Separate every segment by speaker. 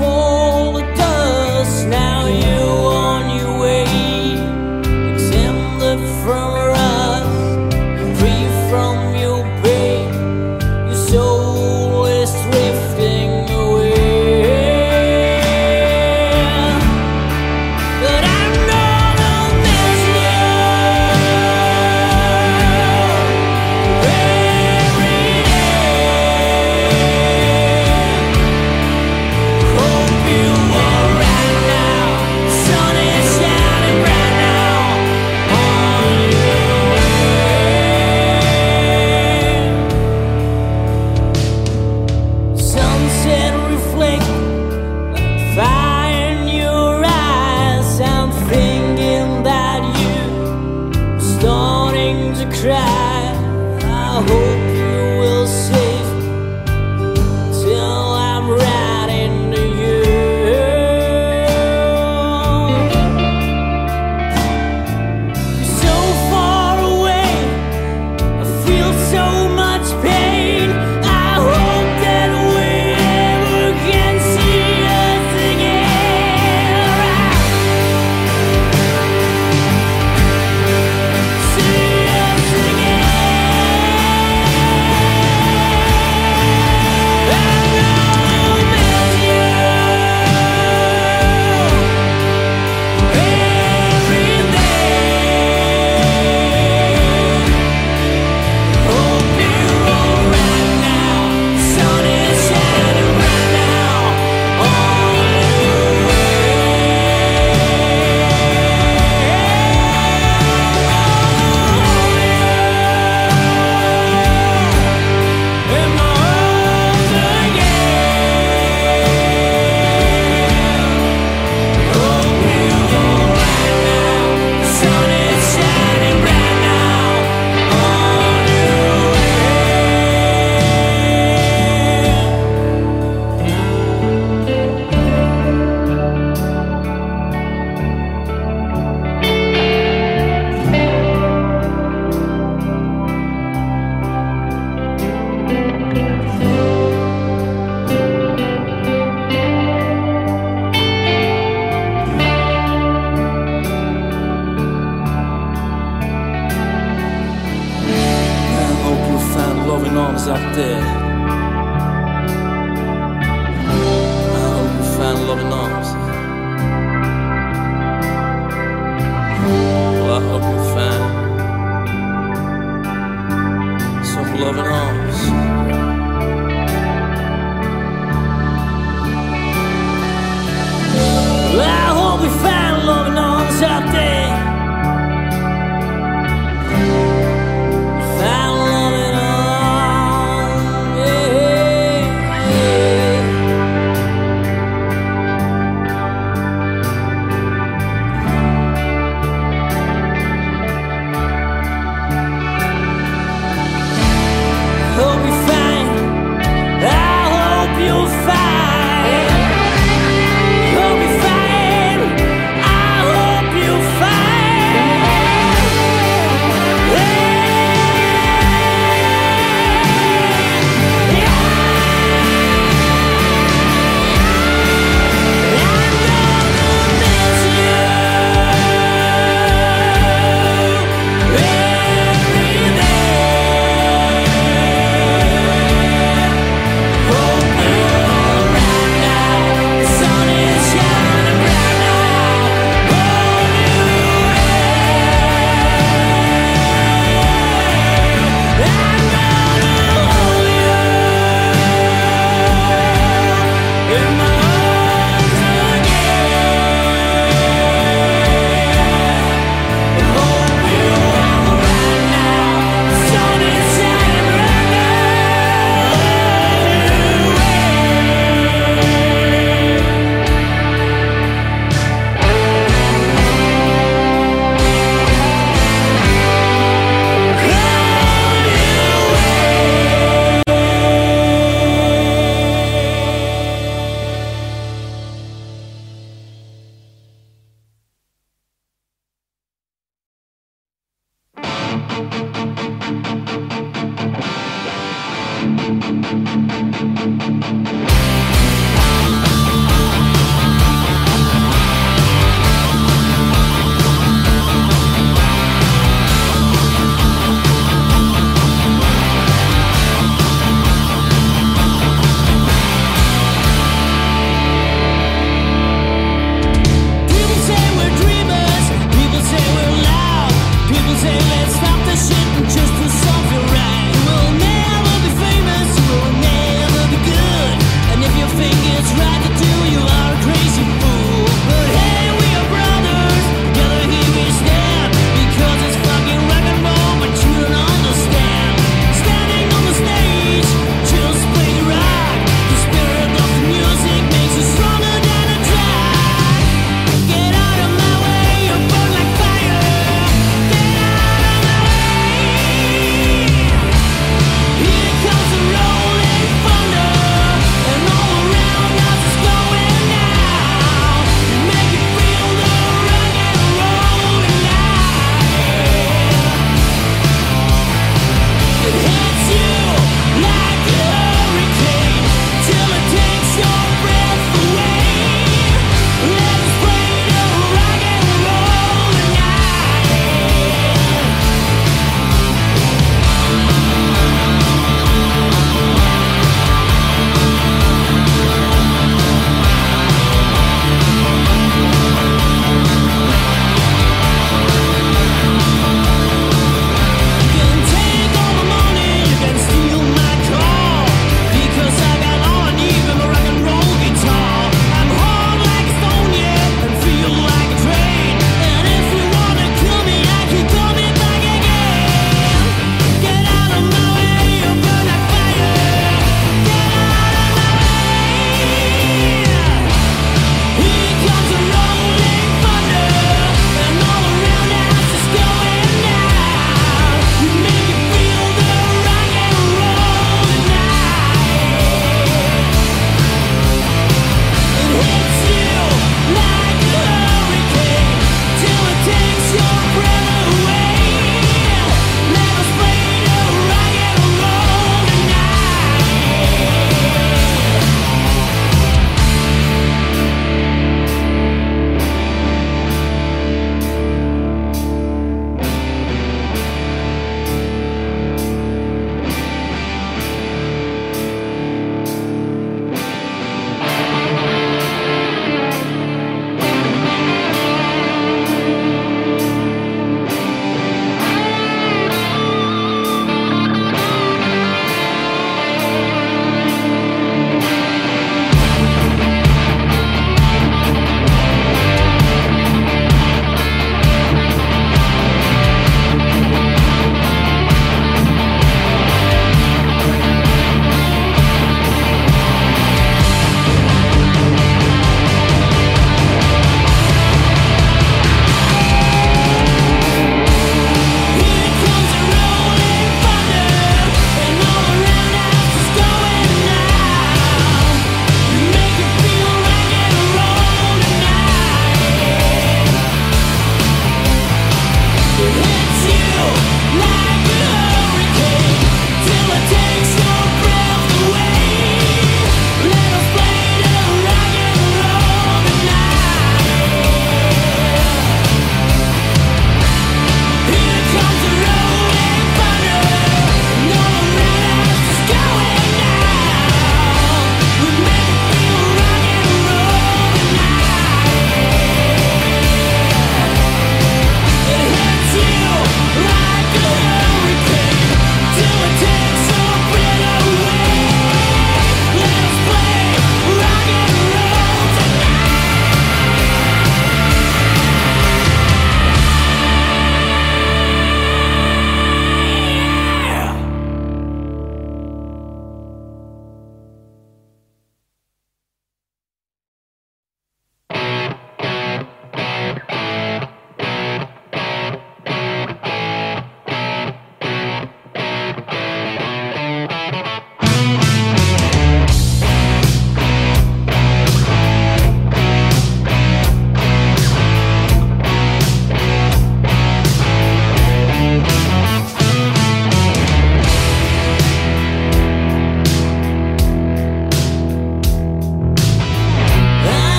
Speaker 1: ashes,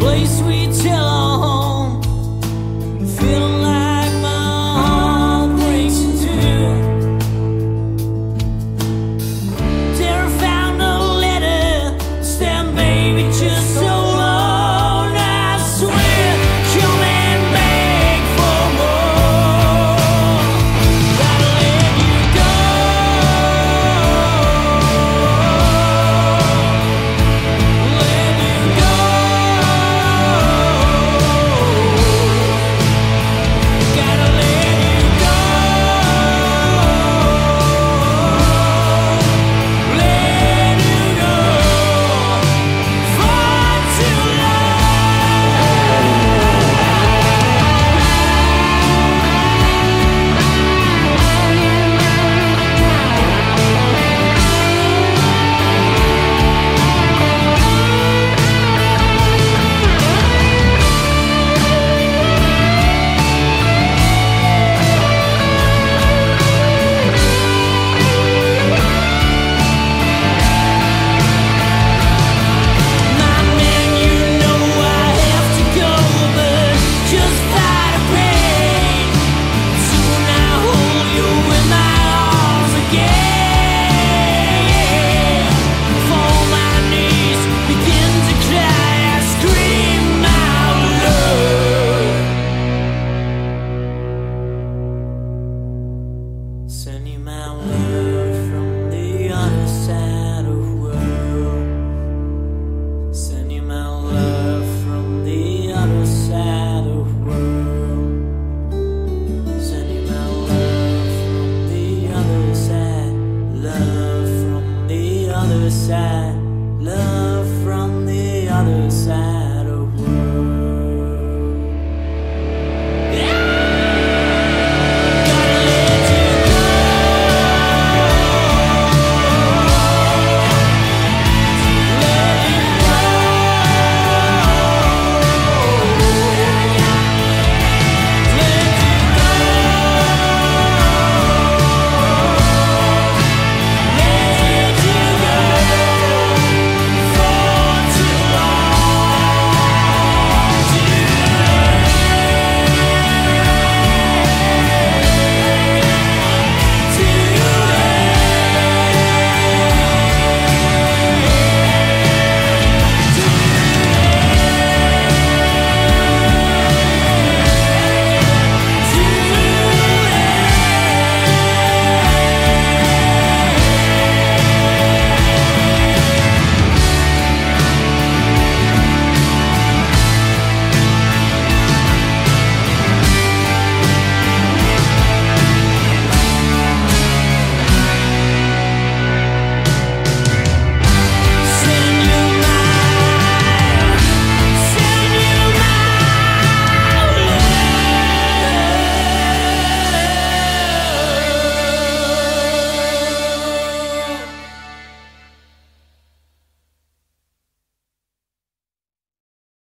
Speaker 1: place we tell